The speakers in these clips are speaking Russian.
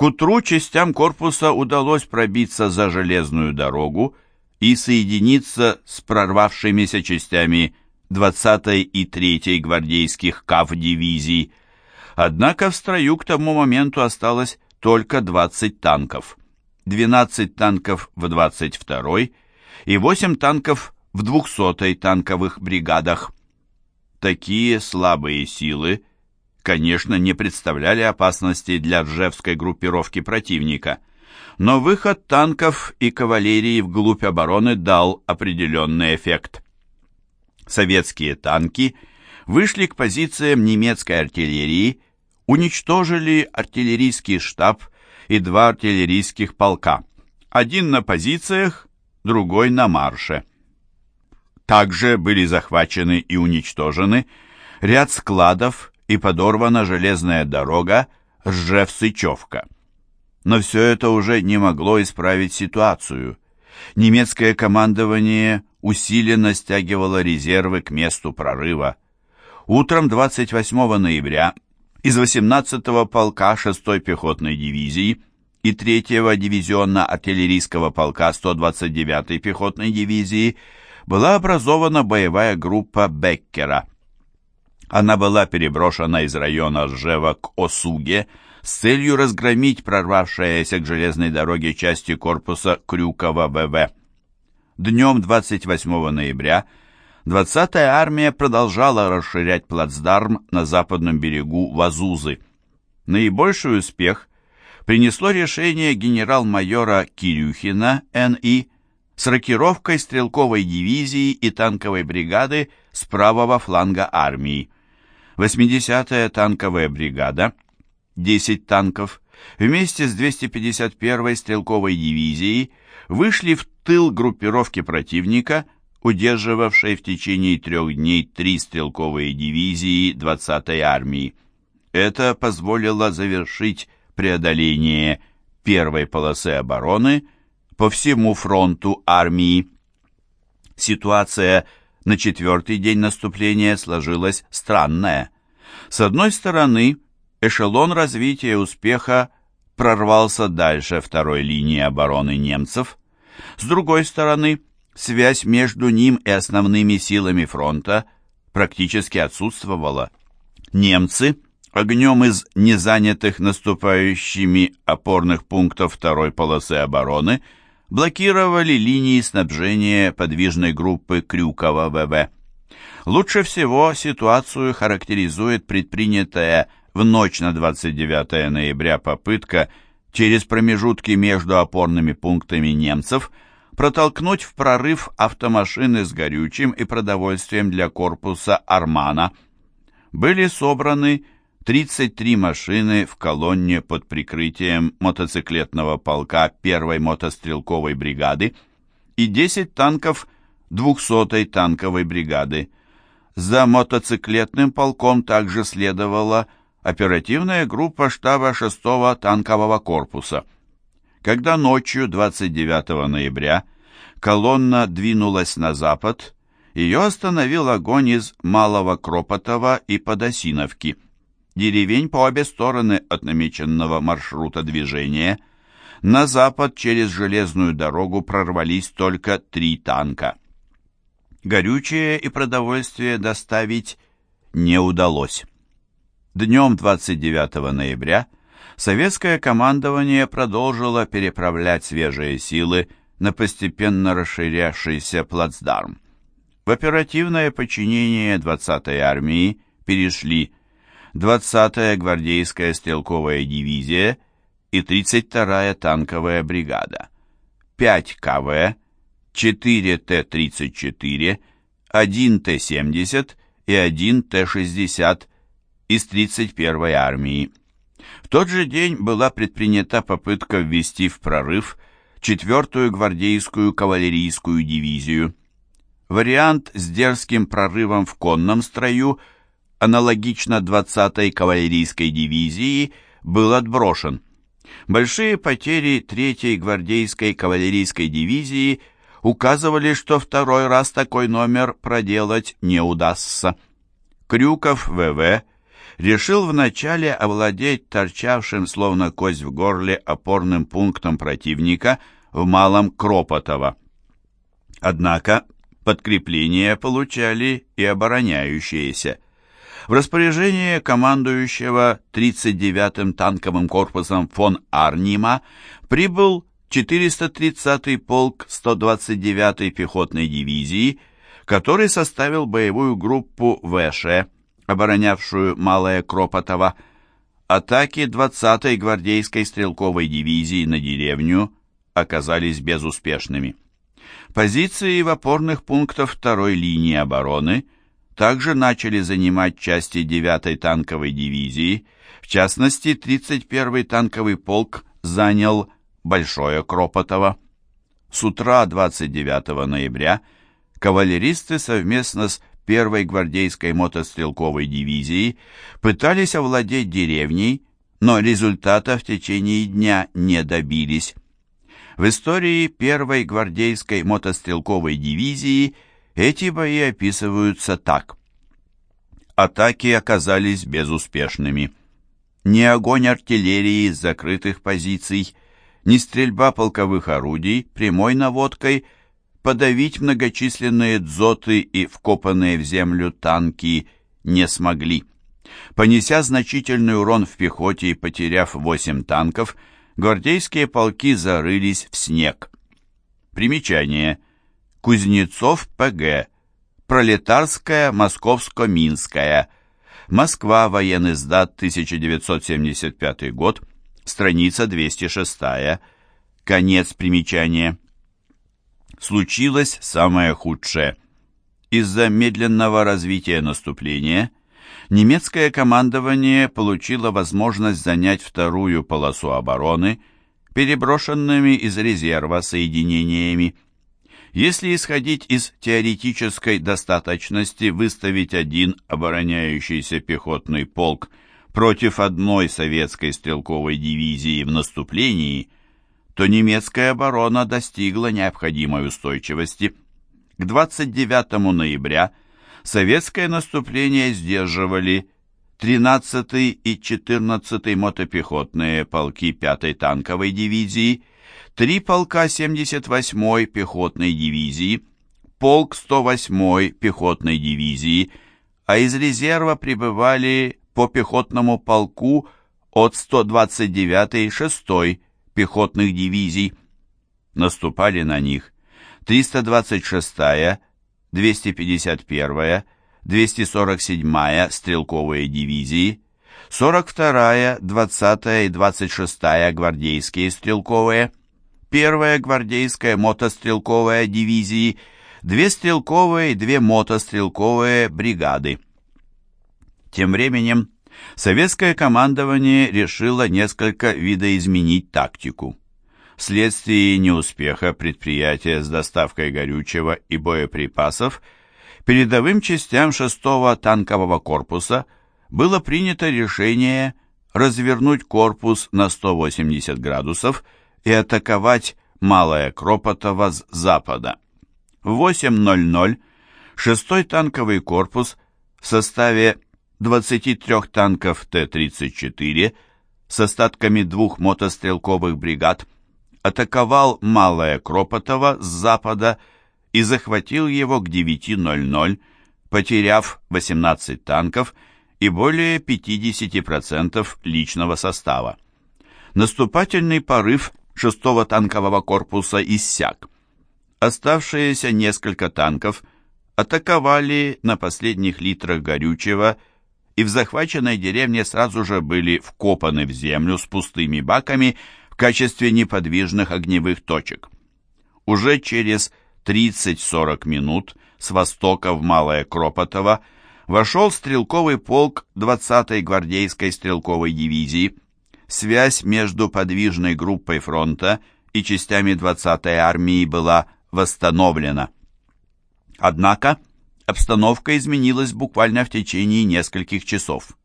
К утру частям корпуса удалось пробиться за железную дорогу и соединиться с прорвавшимися частями 20-й и 3-й гвардейских КАВ-дивизий. Однако в строю к тому моменту осталось только 20 танков. 12 танков в 22-й и 8 танков в 200-й танковых бригадах. Такие слабые силы, конечно, не представляли опасности для Ржевской группировки противника, но выход танков и кавалерии вглубь обороны дал определенный эффект. Советские танки вышли к позициям немецкой артиллерии, уничтожили артиллерийский штаб и два артиллерийских полка, один на позициях, другой на марше. Также были захвачены и уничтожены ряд складов и подорвана железная дорога Ржев-Сычевка. Но все это уже не могло исправить ситуацию. Немецкое командование усиленно стягивало резервы к месту прорыва. Утром 28 ноября из 18-го полка 6-й пехотной дивизии и 3-го дивизионно-артиллерийского полка 129-й пехотной дивизии была образована боевая группа Беккера. Она была переброшена из района Ржева к Осуге с целью разгромить прорвавшиеся к железной дороге части корпуса Крюкова ВВ. Днем 28 ноября 20-я армия продолжала расширять плацдарм на западном берегу Вазузы. Наибольший успех принесло решение генерал-майора Кирюхина Н.И. с рокировкой стрелковой дивизии и танковой бригады с правого фланга армии. 80-я танковая бригада, 10 танков, вместе с 251-й стрелковой дивизией вышли в тыл группировки противника – удерживавшей в течение трех дней три стрелковые дивизии 20-й армии. Это позволило завершить преодоление первой полосы обороны по всему фронту армии. Ситуация на четвертый день наступления сложилась странная. С одной стороны, эшелон развития успеха прорвался дальше второй линии обороны немцев. С другой стороны, связь между ним и основными силами фронта практически отсутствовала. Немцы огнем из незанятых наступающими опорных пунктов второй полосы обороны блокировали линии снабжения подвижной группы Крюкова ВВ. Лучше всего ситуацию характеризует предпринятая в ночь на 29 ноября попытка через промежутки между опорными пунктами немцев – протолкнуть в прорыв автомашины с горючим и продовольствием для корпуса «Армана». Были собраны 33 машины в колонне под прикрытием мотоциклетного полка 1-й мотострелковой бригады и 10 танков 200-й танковой бригады. За мотоциклетным полком также следовала оперативная группа штаба 6-го танкового корпуса – когда ночью 29 ноября колонна двинулась на запад, ее остановил огонь из Малого Кропотова и Подосиновки, деревень по обе стороны от намеченного маршрута движения. На запад через железную дорогу прорвались только три танка. Горючее и продовольствие доставить не удалось. Днем 29 ноября – советское командование продолжило переправлять свежие силы на постепенно расширявшийся плацдарм. В оперативное подчинение 20-й армии перешли 20-я гвардейская стрелковая дивизия и 32-я танковая бригада, 5 КВ, 4 Т-34, 1 Т-70 и 1 Т-60 из 31-й армии. В тот же день была предпринята попытка ввести в прорыв 4-ю гвардейскую кавалерийскую дивизию. Вариант с дерзким прорывом в конном строю, аналогично 20-й кавалерийской дивизии, был отброшен. Большие потери 3-й гвардейской кавалерийской дивизии указывали, что второй раз такой номер проделать не удастся. Крюков ВВ решил вначале овладеть торчавшим, словно кость в горле, опорным пунктом противника в Малом Кропотово. Однако подкрепления получали и обороняющиеся. В распоряжение командующего 39-м танковым корпусом фон Арнима прибыл 430-й полк 129-й пехотной дивизии, который составил боевую группу ВШ, оборонявшую Малое Кропотово. Атаки 20-й гвардейской стрелковой дивизии на деревню оказались безуспешными. Позиции в опорных пунктах второй линии обороны также начали занимать части 9-й танковой дивизии, в частности, 31-й танковый полк занял Большое Кропотово. С утра 29 ноября кавалеристы совместно с первой гвардейской мотострелковой дивизией пытались овладеть деревней, но результата в течение дня не добились. В истории первой гвардейской мотострелковой дивизии эти бои описываются так. Атаки оказались безуспешными. Ни огонь артиллерии из закрытых позиций, ни стрельба полковых орудий прямой наводкой подавить многочисленные дзоты и вкопанные в землю танки не смогли. Понеся значительный урон в пехоте и потеряв 8 танков, гвардейские полки зарылись в снег. Примечание. Кузнецов ПГ. Пролетарская, Московско-Минская. Москва, военный сдат, 1975 год страница 206, конец примечания. Случилось самое худшее. Из-за медленного развития наступления немецкое командование получило возможность занять вторую полосу обороны переброшенными из резерва соединениями. Если исходить из теоретической достаточности выставить один обороняющийся пехотный полк против одной советской стрелковой дивизии в наступлении, то немецкая оборона достигла необходимой устойчивости. К 29 ноября советское наступление сдерживали 13-й и 14-й мотопехотные полки 5-й танковой дивизии, три полка 78-й пехотной дивизии, полк 108-й пехотной дивизии, а из резерва прибывали по пехотному полку от 129-й и 6-й пехотных дивизий. Наступали на них 326-я, 251-я, 247-я стрелковые дивизии, 42-я, 20-я и 26-я гвардейские стрелковые, 1-я гвардейская мотострелковая дивизии, две стрелковые и две мотострелковые бригады. Тем временем советское командование решило несколько видоизменить тактику. Вследствие неуспеха предприятия с доставкой горючего и боеприпасов передовым частям 6-го танкового корпуса было принято решение развернуть корпус на 180 градусов и атаковать Малое Кропотово с запада. В 8.00 6-й танковый корпус в составе 23 танков Т-34 с остатками двух мотострелковых бригад атаковал Малое Кропотово с запада и захватил его к 9.00, потеряв 18 танков и более 50% личного состава. Наступательный порыв 6-го танкового корпуса иссяк. Оставшиеся несколько танков атаковали на последних литрах горючего и в захваченной деревне сразу же были вкопаны в землю с пустыми баками в качестве неподвижных огневых точек. Уже через 30-40 минут с востока в Малое Кропотово вошел стрелковый полк 20-й гвардейской стрелковой дивизии. Связь между подвижной группой фронта и частями 20-й армии была восстановлена. Однако обстановка изменилась буквально в течение нескольких часов.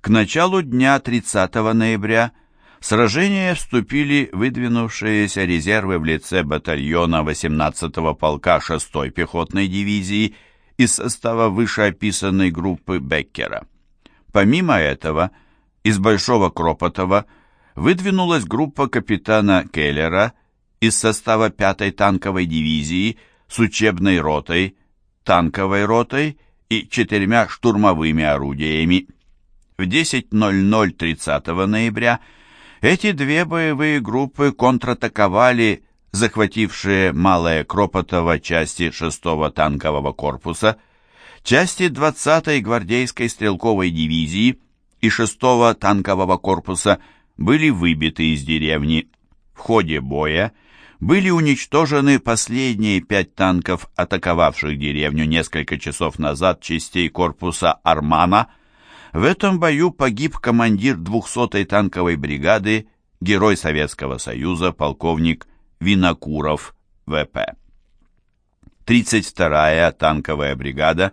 К началу дня 30 ноября в сражение вступили выдвинувшиеся резервы в лице батальона 18-го полка 6-й пехотной дивизии из состава вышеописанной группы Беккера. Помимо этого, из Большого Кропотова выдвинулась группа капитана Келлера из состава 5-й танковой дивизии с учебной ротой, танковой ротой и четырьмя штурмовыми орудиями. В 10.00 30 ноября эти две боевые группы контратаковали захватившие Малое Кропотово части 6-го танкового корпуса, части 20-й гвардейской стрелковой дивизии и 6-го танкового корпуса были выбиты из деревни. В ходе боя были уничтожены последние пять танков, атаковавших деревню несколько часов назад частей корпуса «Армана». В этом бою погиб командир 200-й танковой бригады, герой Советского Союза, полковник Винокуров, ВП. 32-я танковая бригада,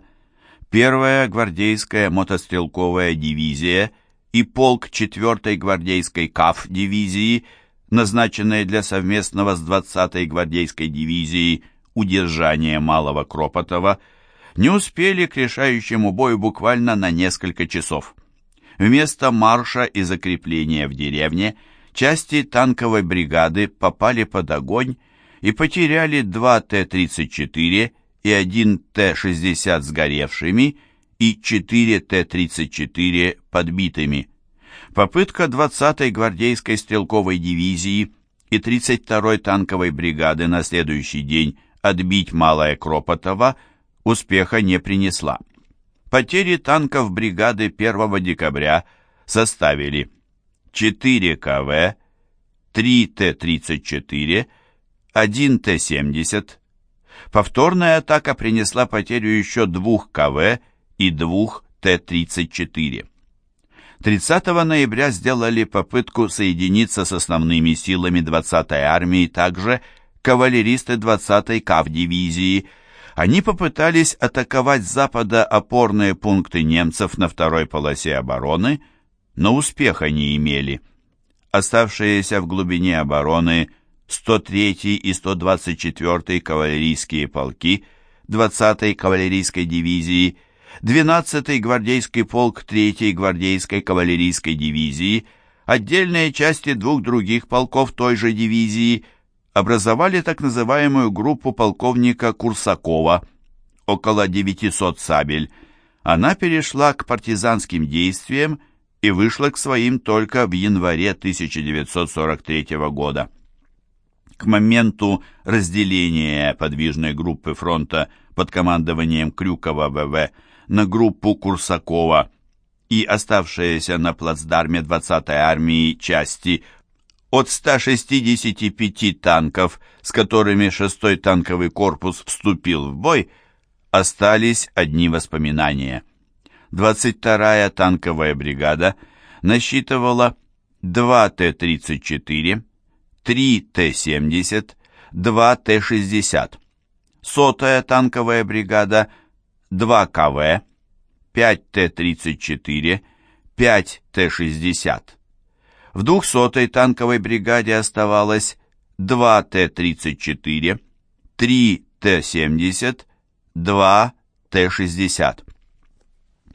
1-я гвардейская мотострелковая дивизия и полк 4-й гвардейской КАФ дивизии – назначенные для совместного с 20-й гвардейской дивизией удержания Малого Кропотова, не успели к решающему бою буквально на несколько часов. Вместо марша и закрепления в деревне части танковой бригады попали под огонь и потеряли 2 Т-34 и 1 Т-60 сгоревшими и 4 Т-34 подбитыми. Попытка 20-й гвардейской стрелковой дивизии и 32-й танковой бригады на следующий день отбить Малое Кропотово успеха не принесла. Потери танков бригады 1 декабря составили 4 КВ, 3 Т-34, 1 Т-70. Повторная атака принесла потерю еще двух КВ и двух Т-34. 30 ноября сделали попытку соединиться с основными силами 20-й армии также кавалеристы 20-й КАВ-дивизии. Они попытались атаковать с запада опорные пункты немцев на второй полосе обороны, но успеха не имели. Оставшиеся в глубине обороны 103-й и 124-й кавалерийские полки 20-й кавалерийской дивизии – 12-й гвардейский полк 3-й гвардейской кавалерийской дивизии, отдельные части двух других полков той же дивизии образовали так называемую группу полковника Курсакова, около 900 сабель. Она перешла к партизанским действиям и вышла к своим только в январе 1943 года. К моменту разделения подвижной группы фронта под командованием Крюкова ВВ на группу Курсакова и оставшиеся на плацдарме 20-й армии части от 165 танков, с которыми 6-й танковый корпус вступил в бой, остались одни воспоминания. 22-я танковая бригада насчитывала 2 Т-34, 3 Т-70, 2 Т-60. Сотая танковая бригада 2 КВ, 5 Т-34, 5 Т-60. В 200-й танковой бригаде оставалось 2 Т-34, 3 Т-70, 2 Т-60.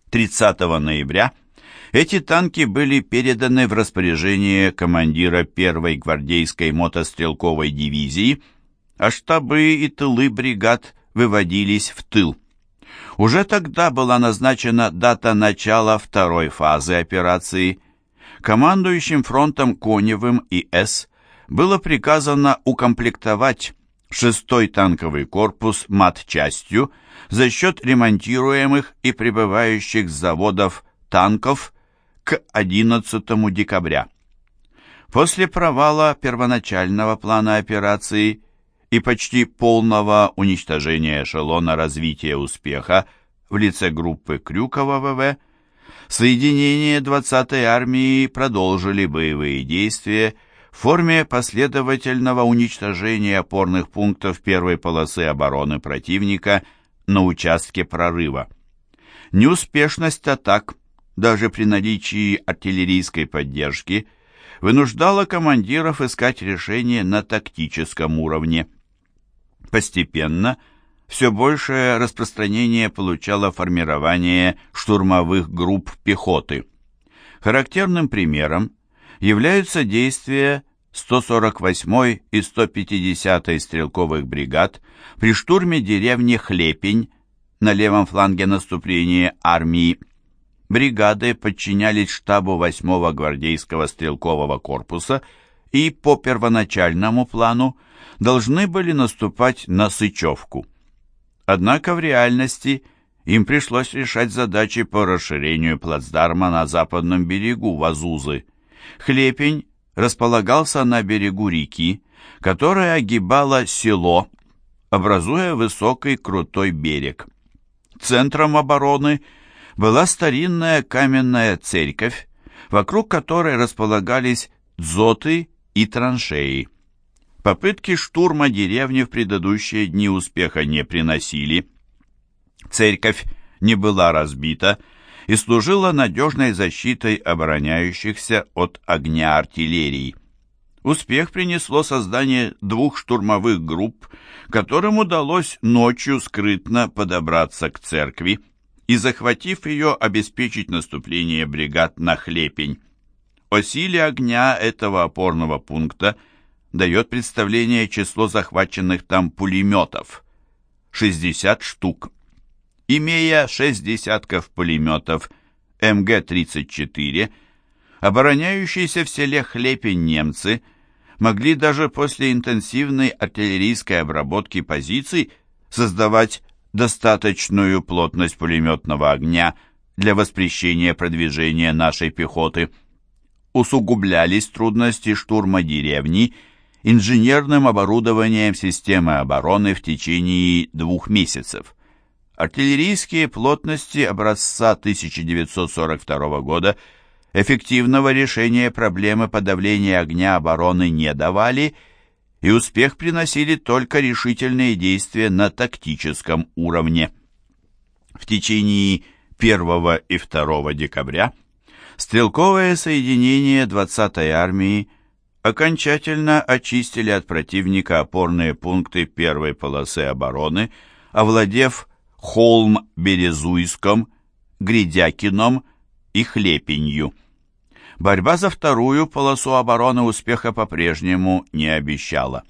30 ноября эти танки были переданы в распоряжение командира 1-й гвардейской мотострелковой дивизии, а штабы и тылы бригад выводились в тыл. Уже тогда была назначена дата начала второй фазы операции. Командующим фронтом Коневым и С было приказано укомплектовать 6-й танковый корпус матчастью за счет ремонтируемых и прибывающих с заводов танков к 11 декабря. После провала первоначального плана операции и почти полного уничтожения эшелона развития успеха в лице группы Крюкова ВВ, соединения 20-й армии продолжили боевые действия в форме последовательного уничтожения опорных пунктов первой полосы обороны противника на участке прорыва. Неуспешность атак, даже при наличии артиллерийской поддержки, вынуждала командиров искать решение на тактическом уровне. Постепенно все большее распространение получало формирование штурмовых групп пехоты. Характерным примером являются действия 148-й и 150-й стрелковых бригад при штурме деревни Хлепень на левом фланге наступления армии. Бригады подчинялись штабу 8-го гвардейского стрелкового корпуса и по первоначальному плану должны были наступать на Сычевку. Однако в реальности им пришлось решать задачи по расширению плацдарма на западном берегу Вазузы. Хлепень располагался на берегу реки, которая огибала село, образуя высокий крутой берег. Центром обороны была старинная каменная церковь, вокруг которой располагались дзоты и траншеи. Попытки штурма деревни в предыдущие дни успеха не приносили. Церковь не была разбита и служила надежной защитой обороняющихся от огня артиллерии. Успех принесло создание двух штурмовых групп, которым удалось ночью скрытно подобраться к церкви и, захватив ее, обеспечить наступление бригад на Хлепень. О силе огня этого опорного пункта – дает представление число захваченных там пулеметов – 60 штук. Имея 6 десятков пулеметов МГ-34, обороняющиеся в селе Хлепень немцы могли даже после интенсивной артиллерийской обработки позиций создавать достаточную плотность пулеметного огня для воспрещения продвижения нашей пехоты. Усугублялись трудности штурма деревни – инженерным оборудованием системы обороны в течение двух месяцев. Артиллерийские плотности образца 1942 года эффективного решения проблемы подавления огня обороны не давали, и успех приносили только решительные действия на тактическом уровне. В течение 1 и 2 декабря стрелковое соединение 20-й армии окончательно очистили от противника опорные пункты первой полосы обороны, овладев Холм-Березуйском, Гридякином и Хлепенью. Борьба за вторую полосу обороны успеха по-прежнему не обещала.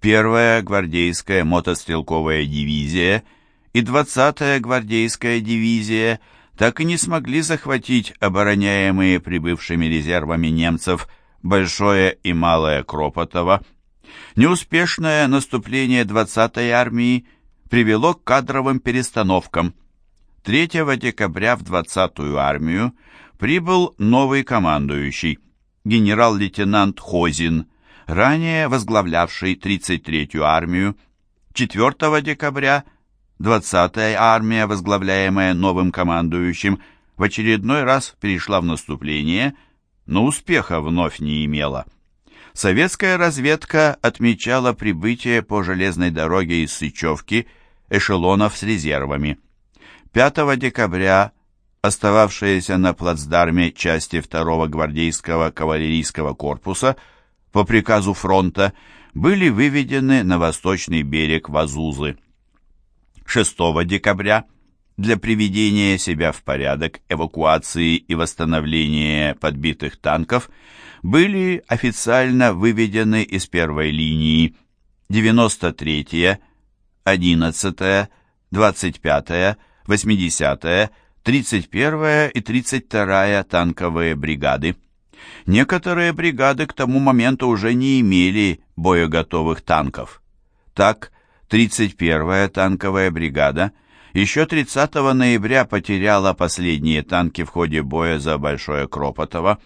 Первая гвардейская мотострелковая дивизия и 20-я гвардейская дивизия так и не смогли захватить обороняемые прибывшими резервами немцев Большое и Малое Кропотово, неуспешное наступление 20-й армии привело к кадровым перестановкам. 3 декабря в 20-ю армию прибыл новый командующий, генерал-лейтенант Хозин, ранее возглавлявший 33-ю армию. 4 декабря 20-я армия, возглавляемая новым командующим, в очередной раз перешла в наступление – но успеха вновь не имела. Советская разведка отмечала прибытие по железной дороге из Сычевки эшелонов с резервами. 5 декабря остававшиеся на плацдарме части 2-го гвардейского кавалерийского корпуса по приказу фронта были выведены на восточный берег Вазузы. 6 декабря для приведения себя в порядок, эвакуации и восстановления подбитых танков были официально выведены из первой линии 93-я, 11-я, 25-я, 80-я, 31-я и 32-я танковые бригады. Некоторые бригады к тому моменту уже не имели боеготовых танков. Так, 31-я танковая бригада – еще 30 ноября потеряла последние танки в ходе боя за Большое Кропотово.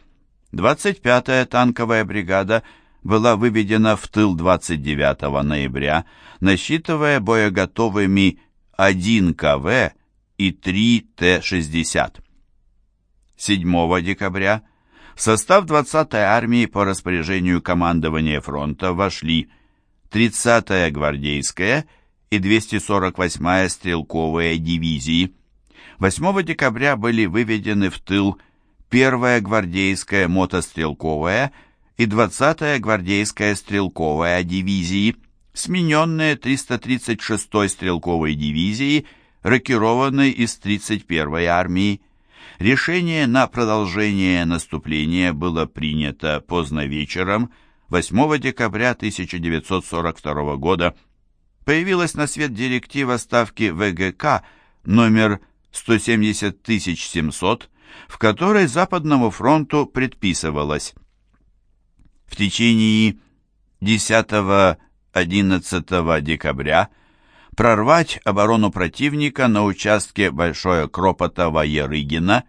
25-я танковая бригада была выведена в тыл 29 ноября, насчитывая боеготовыми 1 КВ и 3 Т-60. 7 декабря в состав 20-й армии по распоряжению командования фронта вошли 30-я гвардейская и 248-я стрелковые дивизии. 8 декабря были выведены в тыл 1-я гвардейская мотострелковая и 20-я гвардейская стрелковая дивизии. смененные 336-й стрелковой дивизией, рокированной из 31-й армии. Решение на продолжение наступления было принято поздно вечером 8 декабря 1942 года. Появилась на свет директива ставки ВГК номер 170700, в которой Западному фронту предписывалось в течение 10-11 декабря прорвать оборону противника на участке Большое Кропотово-Ярыгина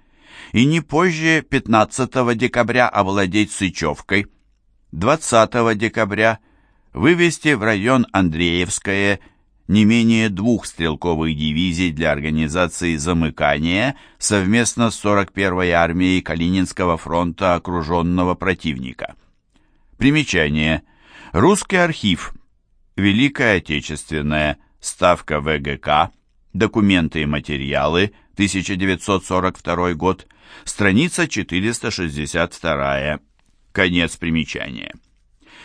и не позже 15 декабря овладеть Сычевкой, 20 декабря вывести в район Андреевское не менее двух стрелковых дивизий для организации замыкания совместно с 41-й армией Калининского фронта окруженного противника. Примечание. Русский архив. Великая Отечественная. Ставка ВГК. Документы и материалы. 1942 год. Страница 462. Конец примечания.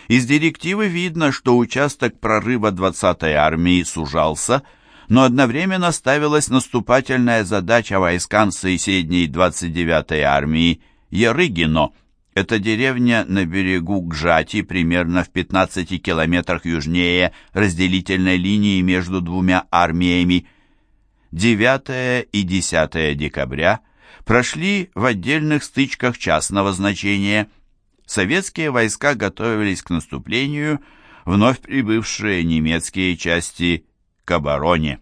Из директивы видно, что участок прорыва 20-й армии сужался, но одновременно ставилась наступательная задача войскам соседней 29-й армии Ярыгино – это деревня на берегу Гжати, примерно в 15 километрах южнее разделительной линии между двумя армиями. 9 и 10 декабря прошли в отдельных стычках частного значения. Советские войска готовились к наступлению, вновь прибывшие немецкие части к обороне.